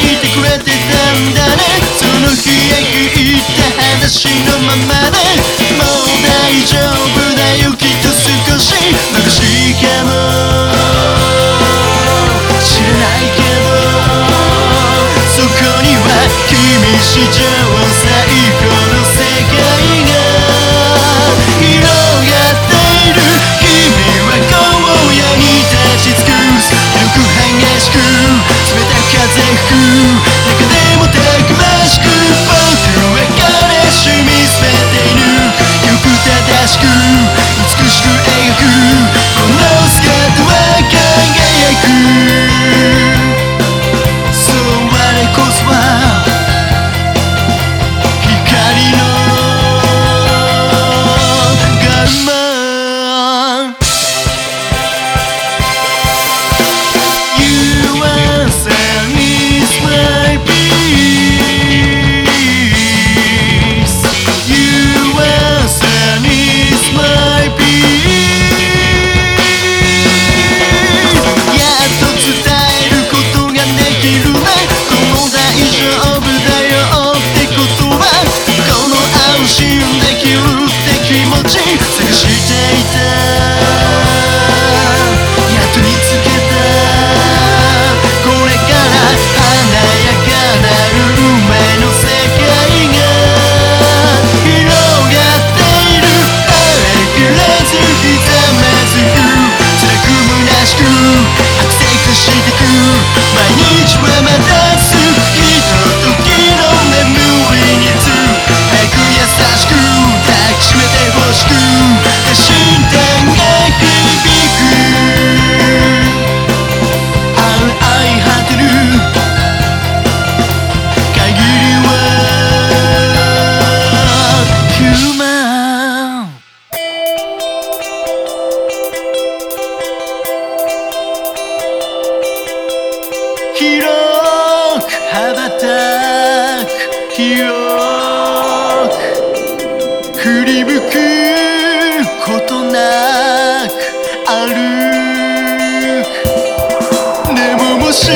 いてくれてたんだね。その日へ行いた話のままで。もう大丈夫だよきっと少し。まぶしいかも。知らないけど。そこには君しちゃう。瞬く記憶振り向くことなく歩くでももし